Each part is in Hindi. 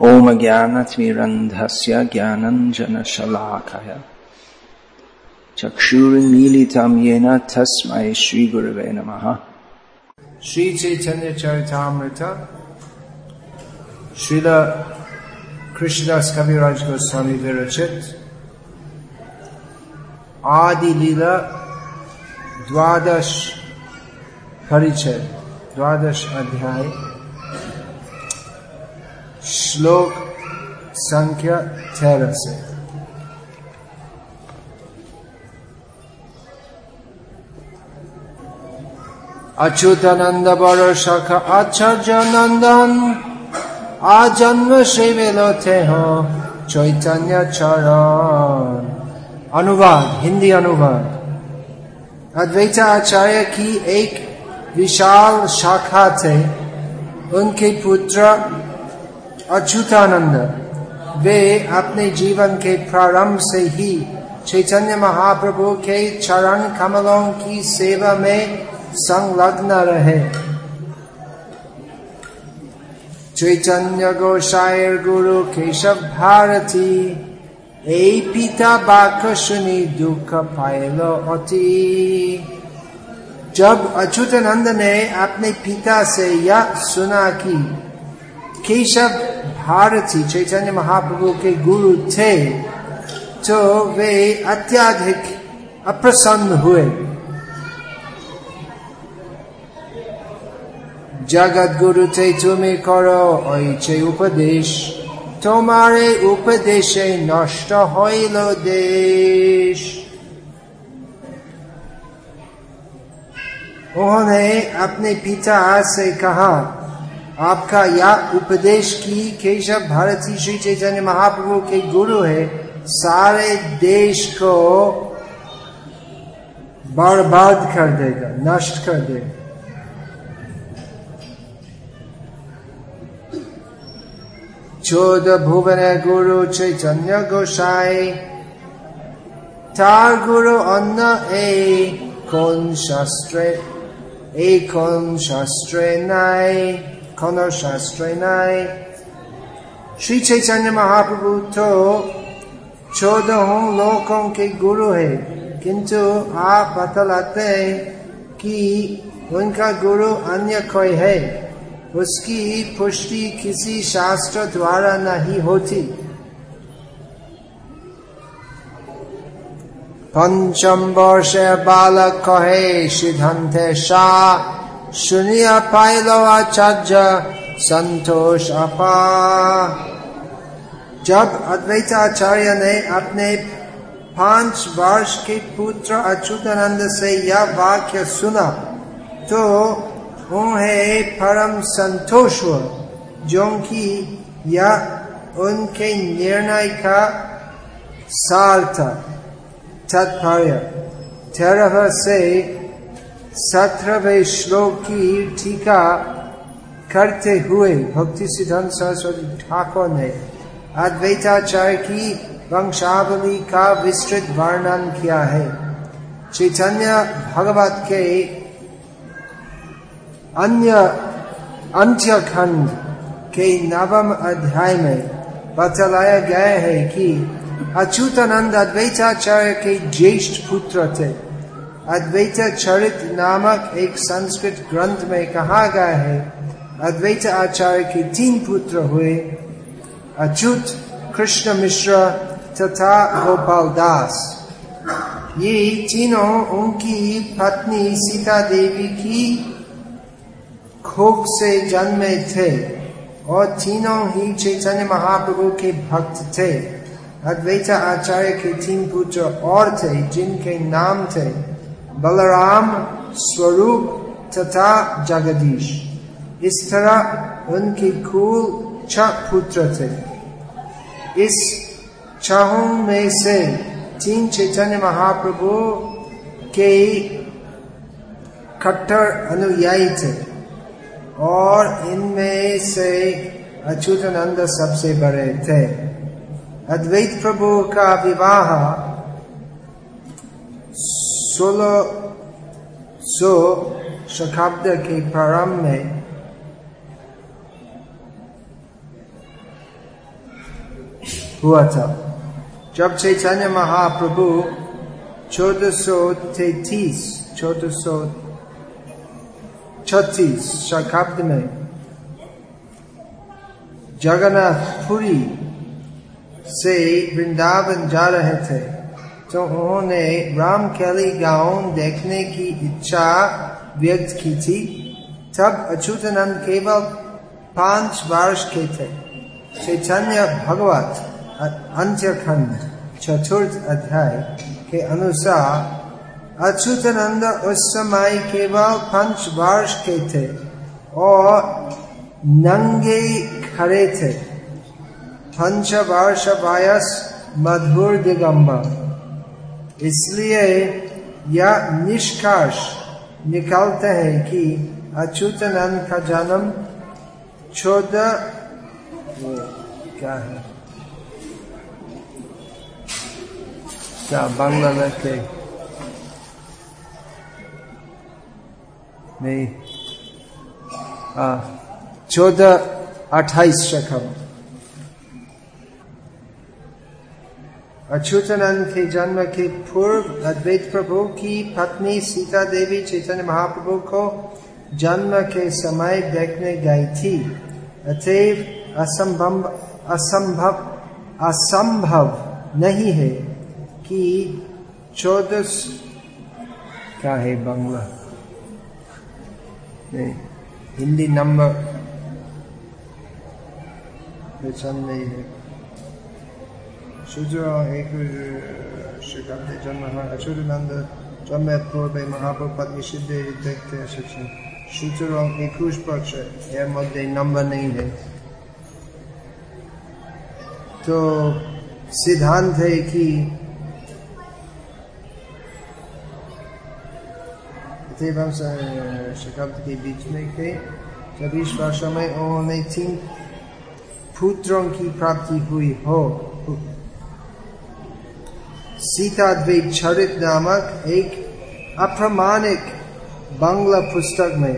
ॐ ज्ञानतिमिरन्धस्य ज्ञानञ्जनशलाकय चक्षुरुन्मीलितं येन तस्मै श्रीगुरवे नमः श्री चैतन्य चरितामृत श्रील कृष्णदास कविराज गोस्वामी विरचित आदि लीला द्वादश परिचय द्वादश अध्याय श्लोक संख्या तेरह से। अच्युतानंद बड़ सख आचार्य नंदन आजन्म से थे हो। चैतन्य चरण। अनुवाद, हिंदी अनुवाद। अद्वैत आचार्य की एक विशाल शाखा थे। उनके पुत्र अच्युतानंद। वे अपने जीवन के प्रारंभ से ही चैतन्य महाप्रभु के चरण कमलों की सेवा में संलग्न रहे। चैतन्य गोसायर गुरु केशव भारती, ए पिता बाक सुनी दुख पायलो अति। जब अच्युतानंद ने अपने पिता से यह सुना कि केशव भारती चैतन्य महाप्रभु के गुरु थे तो वे अत्याधिक अप्रसन्न हुए जगत गुरु थे तुम्हें करो ऐचे उपदेश तुम्हारे उपदेश नष्ट হইল देश उन्होंने अपने पिता से कहा आपका यह उपदेश की केशव भारती श्री चैतन्य महाप्रभु के गुरु है सारे देश को बर्बाद कर देगा नष्ट कर देगा चोद भुवन गुरु चैतन्य गोसाई तार गुरु अन्न ए कौन शास्त्र ए कौन शास्त्र নাই কোন শাস্ত্রে নাই श्री चैतन्य महाप्रभु तो चौदह लोकों के गुरु है किंतु आप बतलाते हैं कि उनका गुरु अन्य कोई है उसकी पुष्टि किसी शास्त्र द्वारा नहीं होती पंचम वर्ष बालक कहे सिद्धांत शाह सुनिया पाइलो आचार्य संतोष अपा जब अद्वैत आचार्य ने अपने पाँच वर्ष के पुत्र अच्युतानंद से यह वाक्य सुना तो उन्हें परम संतोष हुआ जो कि यह उनके निर्णय का सार था तात्पर्य तेरह से सत्रहवें श्लोक की टीका करते हुए भक्ति सिद्धांत सरस्वती ठाकुर ने अद्वैताचार्य की वंशावली का विस्तृत वर्णन किया है। चैतन्य भगवत के अन्य अंत्य खंड के नवम अध्याय में बतलाया गया है कि अच्युतानंद अद्वैताचार्य के ज्येष्ठ पुत्र थे। अद्वैत चरित नामक एक संस्कृत ग्रंथ में कहा गया है अद्वैत आचार्य के तीन पुत्र हुए अच्युत कृष्ण मिश्र तथा गोपाल दास ये तीनों उनकी पत्नी सीता देवी की खोख से जन्मे थे और तीनों ही चैतन्य महाप्रभु के भक्त थे अद्वैत आचार्य के तीन पुत्र और थे जिनके नाम थे बलराम स्वरूप तथा जगदीश इस तरह उनके कुल छह पुत्र थे इस छहों में से तीन चैतन्य महाप्रभु के कट्टर अनुयायी थे और इनमें से अच्युतानंद सबसे बड़े थे अद्वैत प्रभु का विवाह सोलह सो शताब्द के प्रारंभ में हुआ था। जब चैतन्य महाप्रभु चौदह सौ तैतीस, चौदह सौ छत्तीस शताब्द में जगन्नाथपुरी से वृंदावन जा रहे थे तो उन्होंने राम कैली गाँव देखने की इच्छा व्यक्त की थी। तब अच्युतानंद केवल पाँच वर्ष के थे। चैतन्य भगवत अंत्यखंड चतुर्थ अध्याय के अनुसार अच्युतानंद उस समय केवल पाँच वर्ष के थे और नंगे खड़े थे। पंच वर्ष वायस मधुर दिगंबर। इसलिए यह निष्कर्ष निकालते हैं कि अच्युतानंद का जन्म चौदह, क्या है? क्या बांग्लादेश के नहीं। चौदह अट्ठाईस शखम अच्युतानंद के जन्म के पूर्व अद्वैत प्रभु की पत्नी सीता देवी चैतन्य महाप्रभु को जन्म के समय देखने गई थी। अतएव असंभव असंभव असंभव नहीं है कि चौदह क्या है बंगला? नहीं, हिंदी नंबर नहीं है। Shujiro Ekuru Shukapte Janmaha Achudananda Jamet Purbe यह नंबर नहीं है तो सिद्धांत है कि हम के बीच में थे जब इस भाषा में उन्होंने तीन पुत्रों की प्राप्ति हुई हो सीता द्वीप चरित नामक एक अप्रमाणिक बांग्ला पुस्तक में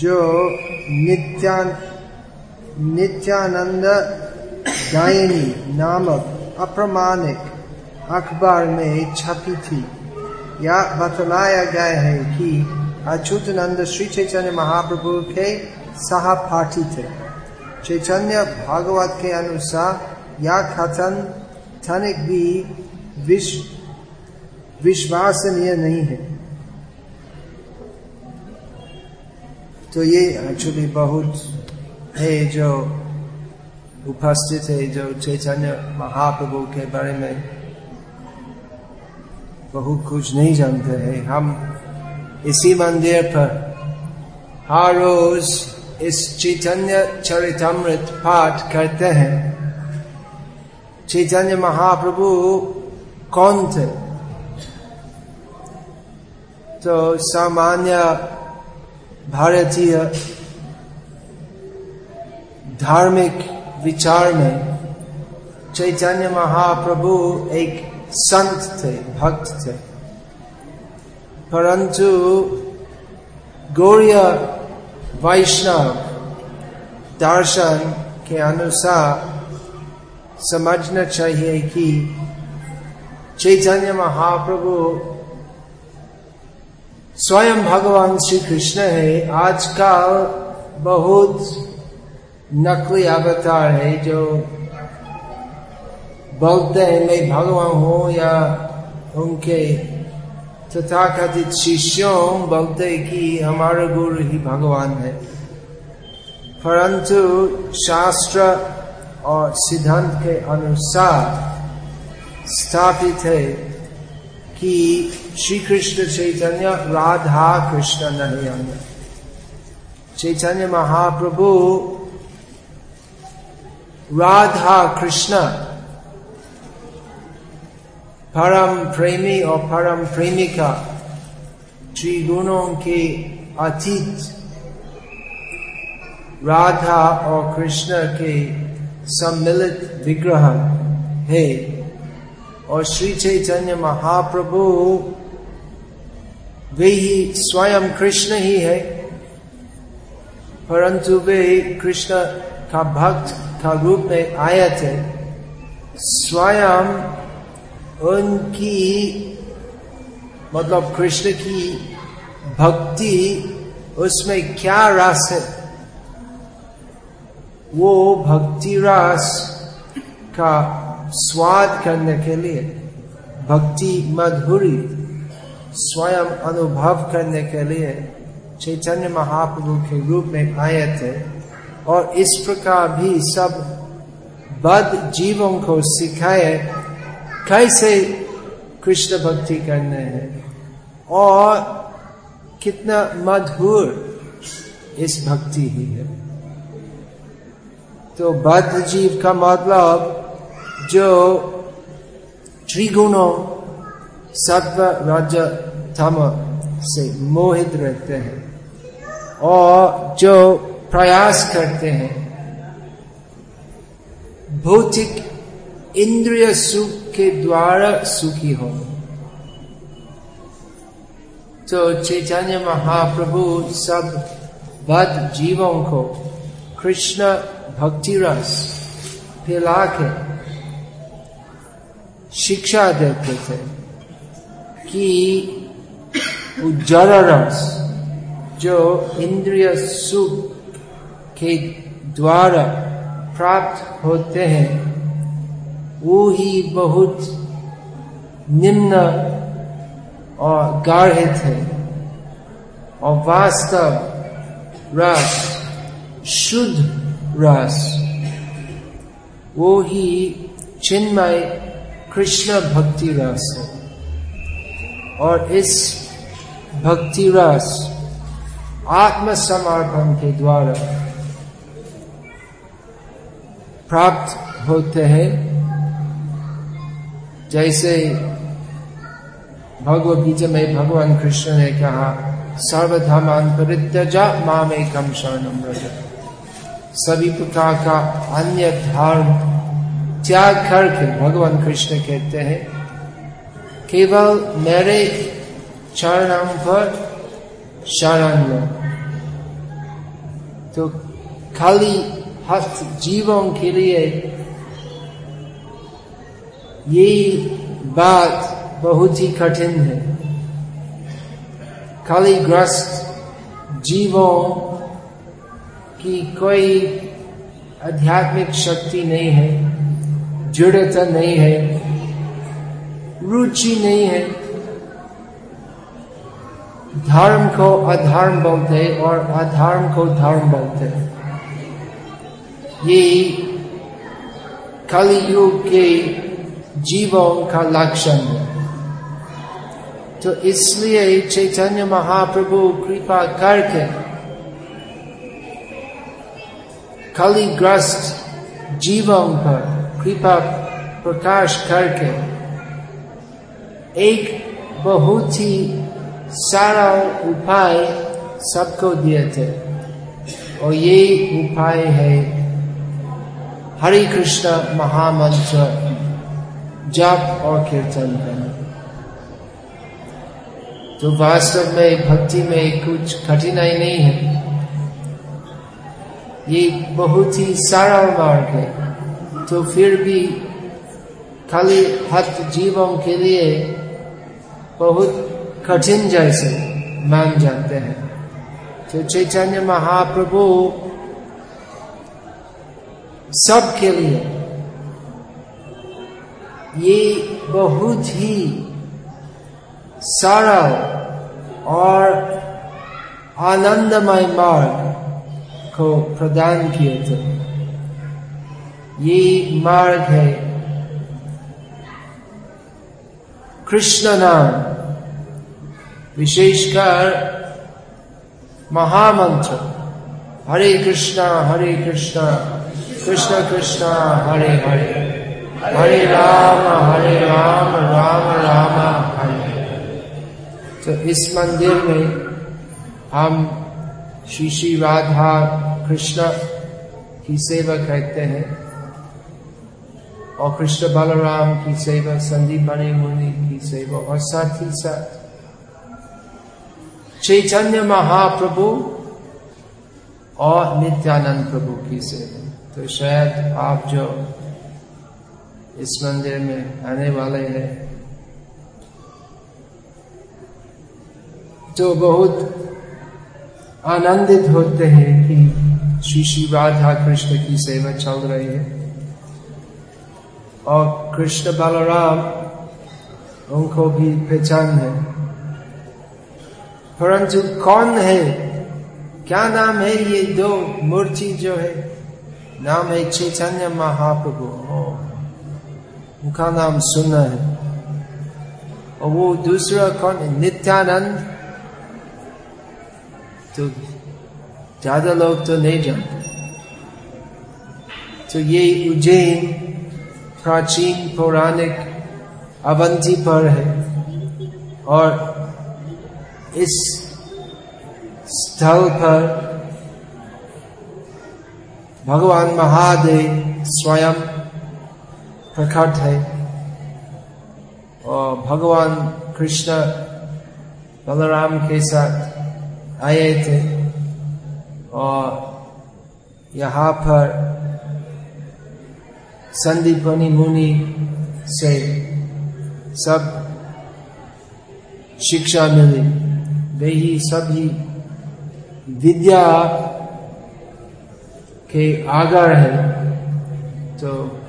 जो नित्यान नित्यानंद गायनी नामक अप्रमाणिक अखबार में छपी थी यह बतलाया गया है कि अच्युतानंद श्री चैतन्य महाप्रभु के सहपाठी थे चैतन्य भागवत के अनुसार यह कथन तनिक भी विश्व विश्वसनीय नहीं है। तो ये एक्चुअली बहुत है जो उपस्थित है, जो चैतन्य महाप्रभु के बारे में बहुत कुछ नहीं जानते हैं। हम इसी मंदिर पर हर रोज इस चैतन्य चरितमृत पाठ करते हैं। चैतन्य महाप्रभु कौन थे? तो सामान्य भारतीय धार्मिक विचार में चैतन्य महाप्रभु एक संत थे, भक्त थे। परंतु गौरिया वैष्णव दर्शन के अनुसार समझना चाहिए कि चैतन्य महाप्रभु स्वयं भगवान श्री कृष्ण है। आजकल बहुत नकली अवतार है जो बोलते हैं, मैं भगवान हूँ या उनके तथा कथित शिष्यों बोलते कि हमारा गुरु ही भगवान है। परंतु शास्त्र और सिद्धांत के अनुसार स्थापित है कि श्री कृष्ण चैतन्य, राधा कृष्ण नहीं अन्य चैतन्य महाप्रभु, राधा कृष्ण, परम प्रेमी और परम प्रेमिका, त्रिगुणों के अतीत, राधा और कृष्ण के सम्मिलित विग्रह है। और श्री चैतन्य महाप्रभु, वे ही स्वयं कृष्ण ही है। परंतु वे कृष्ण का भक्त का रूप में आए थे। स्वयं उनकी मतलब कृष्ण की भक्ति, उसमें क्या रस है? वो भक्ति रस का स्वाद करने के लिए भक्ति मधुरी स्वयं अनुभव करने के लिए चैतन्य महाप्रभु के रूप में आए थे और इस प्रकार भी सब बद जीवों को सिखाए कैसे कृष्ण भक्ति करने हैं। और कितना मधुर इस भक्ति ही है। तो बद्ध जीव का मतलब जो त्रिगुणों सत्व रज से मोहित रहते हैं और जो प्रयास करते हैं, भौतिक इंद्रिय सुख के द्वारा सुखी हो। तो चैतन्य महाप्रभु सब बद जीवों को कृष्ण भक्ति रस फैला के शिक्षा देते थे कि उज्जर रस जो इंद्रिय सुख के द्वारा प्राप्त होते हैं, वो ही बहुत निम्न और गाढ़े थे और वास्तव रस शुद्ध रस। वो ही चिन्मय कृष्ण भक्ति रस है। और इस भक्ति रस आत्मसमर्पण के द्वारा प्राप्त होते हैं। जैसे भगवत गीता में भगवान कृष्ण ने कहा सर्वधमान परित्यजा माम एकम शरणम सभी प्रकार का अन्य धर्म त्याग करके भगवान कृष्ण कहते हैं, केवल मेरे चरणों पर शरण तो खाली हस्त जीवों के लिए ये बात बहुत ही कठिन है। खाली ग्रस्त जीवों की कोई आध्यात्मिक शक्ति नहीं है, दृढ़ता नहीं है, रुचि नहीं है। धर्म को अधर्म बोलते और अधर्म को धर्म बोलते ये कलि युग के जीवों का लक्षण है। तो इसलिए चैतन्य महाप्रभु कृपा करके कलिग्रस्त जीवों पर कृपा प्रकाश करके एक बहुत ही सारा उपाय सबको दिए थे और ये उपाय है हरे कृष्ण महामंत्र जप और कीर्तन करना तो वास्तव में, भक्ति में कुछ कठिनाई नहीं है। ये बहुत ही सरल मार्ग है। तो फिर भी खाली हत जीवों के लिए बहुत कठिन जैसे मान जाते हैं। तो चैतन्य महाप्रभु सबके लिए ये बहुत ही सरल और आनंदमय मार्ग को प्रदान किए थे। ये मार्ग है। कृष्ण नाम। विशेषकर महामंत्र। हरे कृष्णा हरे कृष्णा, कृष्ण कृष्णा, हरे हरे। हरे राम हरे राम राम राम, हरे। तो इस मंदिर में हम श्री श्री राधा कृष्ण की सेवा करते हैं। और कृष्ण बलराम की सेवा, संदीप मणि मुनि की सेवा, और साथ ही साथ चैतन्य महाप्रभु और नित्यानंद प्रभु की सेवा। तो शायद आप जो इस मंदिर में आने वाले हैं तो बहुत आनंदित होते हैं कि श्री श्री राधा कृष्ण की सेवा चल रही है। और कृष्ण बलराम, उनको भी पहचान है। परंतु कौन है? क्या नाम है ये दो मूर्ति जो है? नाम है चैतन्य महाप्रभु। उनका नाम सुना है। और वो दूसरा कौन है? नित्यानंद। तो ज़्यादा लोग तो नहीं जानते। तो ये उज्जैन प्राचीन पौराणिक अवंती पर है और इस स्थल पर भगवान महादेव स्वयं प्रकट है और भगवान कृष्ण बलराम के साथ आए थे। और यहाँ पर संदीपनी मुनि से सब शिक्षा मिली। वे ही सभी विद्या के आगर है। तो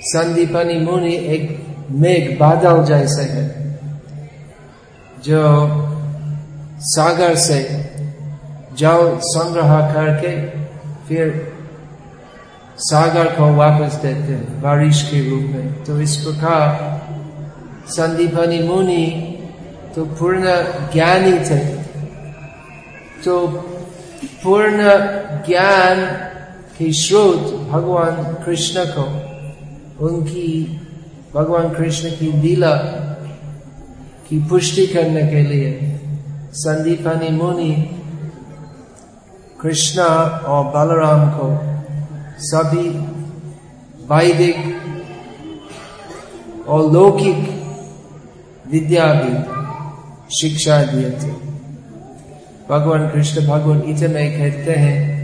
संदीपनी मुनि एक मेघ बादल जैसे है। जो सागर से जल संग्रह करके फिर सागर को वापस देते हैं, बारिश के रूप में। तो इस प्रकार संदीपनी मुनि तो पूर्ण ज्ञानी थे। तो पूर्ण ज्ञान के स्रोत भगवान कृष्ण को, उनकी, भगवान कृष्ण की लीला की पुष्टि करने के लिए। संदीपानी मुनि कृष्णा और बलराम को सभी वैदिक और लौकिक विद्या भी शिक्षा दिए थे। भगवान कृष्ण, भगवान में कहते हैं,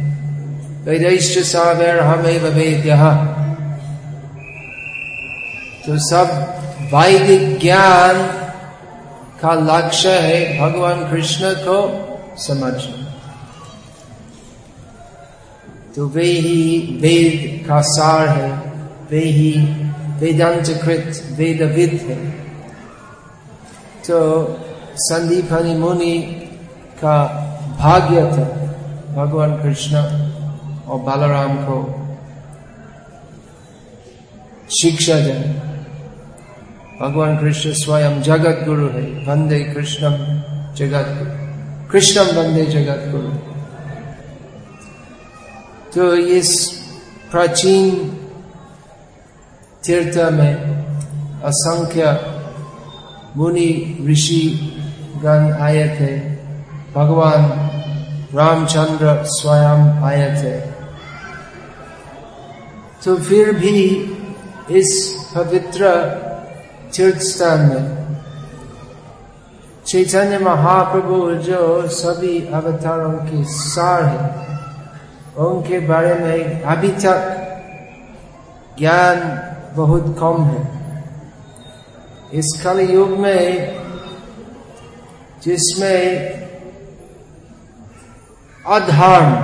वेदिष्ट सावेर हमें वेद्य। तो सब वैदिक ज्ञान का लक्ष्य है भगवान कृष्ण को समझना तो वे ही वेद का सार है वे ही वेदांतकृत वेदविद है तो संदीप हनि मुनि का भाग्य था भगवान कृष्ण और बालाराम को शिक्षा देना भगवान कृष्ण स्वयं जगत गुरु है। वंदे कृष्णम जगत गुरु कृष्णम वंदे जगत गुरु तो इस प्राचीन तीर्थ में असंख्य मुनि, ऋषि, गण आए थे। भगवान रामचंद्र स्वयं आए थे। तो फिर भी इस पवित्र तीर्थ स्थान में चैतन्य महाप्रभु जो सभी अवतारों के सार है उनके बारे में अभी तक ज्ञान बहुत कम है इस कल युग में जिसमें अधर्म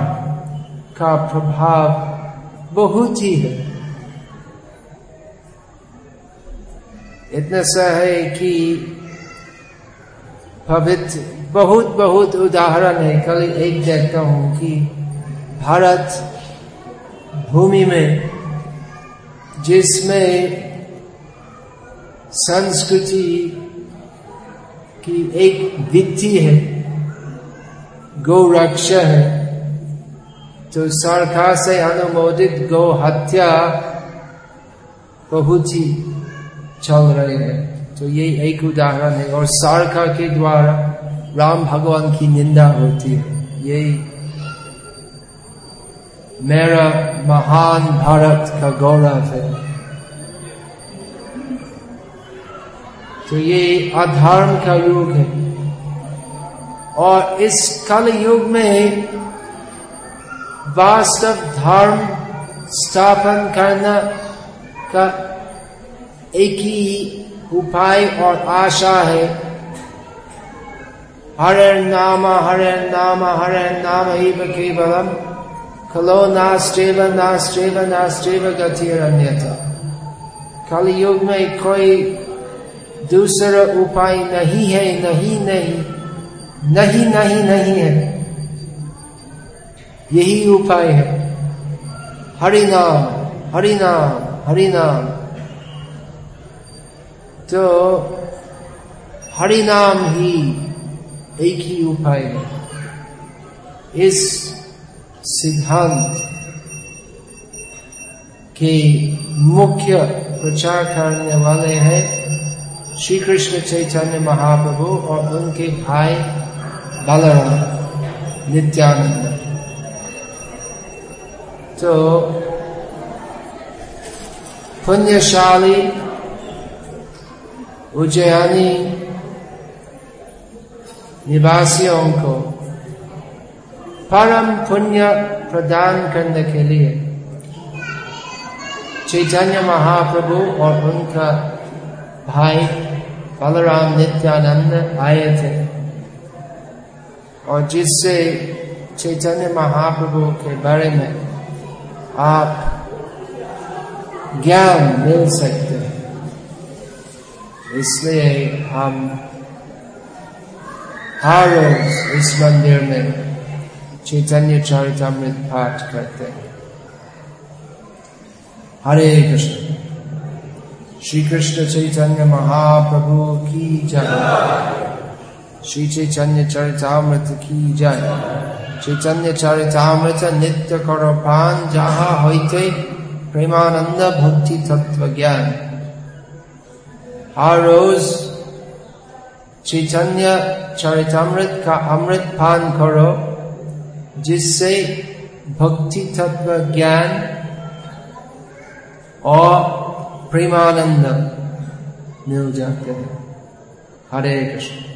का प्रभाव बहुत ही है इतना सा है कि पवित्र बहुत बहुत उदाहरण है। कल एक देखता हूँ कि भारत भूमि में, जिसमें संस्कृति की एक वित्ती है गौ रक्षा है तो सरकार से अनुमोदित गौ हत्या बहुत ही चल रहे हैं। तो ये एक उदाहरण है और सारका के द्वारा राम भगवान की निंदा होती है। यही मेरा महान भारत का गौरव है। तो ये अधर्म का युग है। और इस कल युग में वास्तव धर्म स्थापन करना का एक ही उपाय और आशा है। हरे नाम हरे नाम हरे नाम ही केवलम। खलो नास्टेव नास्टेव नास्टेव गतिर अन्यथा कलयुग में कोई दूसरा उपाय नहीं है, नहीं नहीं नहीं नहीं नहीं है। यही उपाय है। हरि नाम हरि नाम हरि नाम। तो हरि नाम ही एक ही उपाय है। इस सिद्धांत के मुख्य प्रचार करने वाले हैं श्री कृष्ण चैतन्य महाप्रभु और उनके भाई बलराम नित्यानंद। तो पुण्यशाली उज्जैनी निवासियों को परम पुण्य प्रदान करने के लिए चैतन्य महाप्रभु और उनका भाई बलराम नित्यानंद आए थे और जिससे चैतन्य महाप्रभु के बारे में आप ज्ञान मिल सकते इसलिए हम हर रोज इस मंदिर में चैतन्य चरितमृत पाठ करते हैं। हरे कृष्ण। श्री कृष्ण चैतन्य महाप्रभु की जय। श्री चैतन्य चरितमृत की जय। चैतन्य चरितमृत नित्य करो पान, जहाँ होते प्रेमानंद भक्ति तत्व ज्ञान। हर रोज चैतन्य चरितमृत का अमृत पान करो जिससे भक्ति तत्व ज्ञान और प्रेमानंद मिल जाते हैं हरे कृष्ण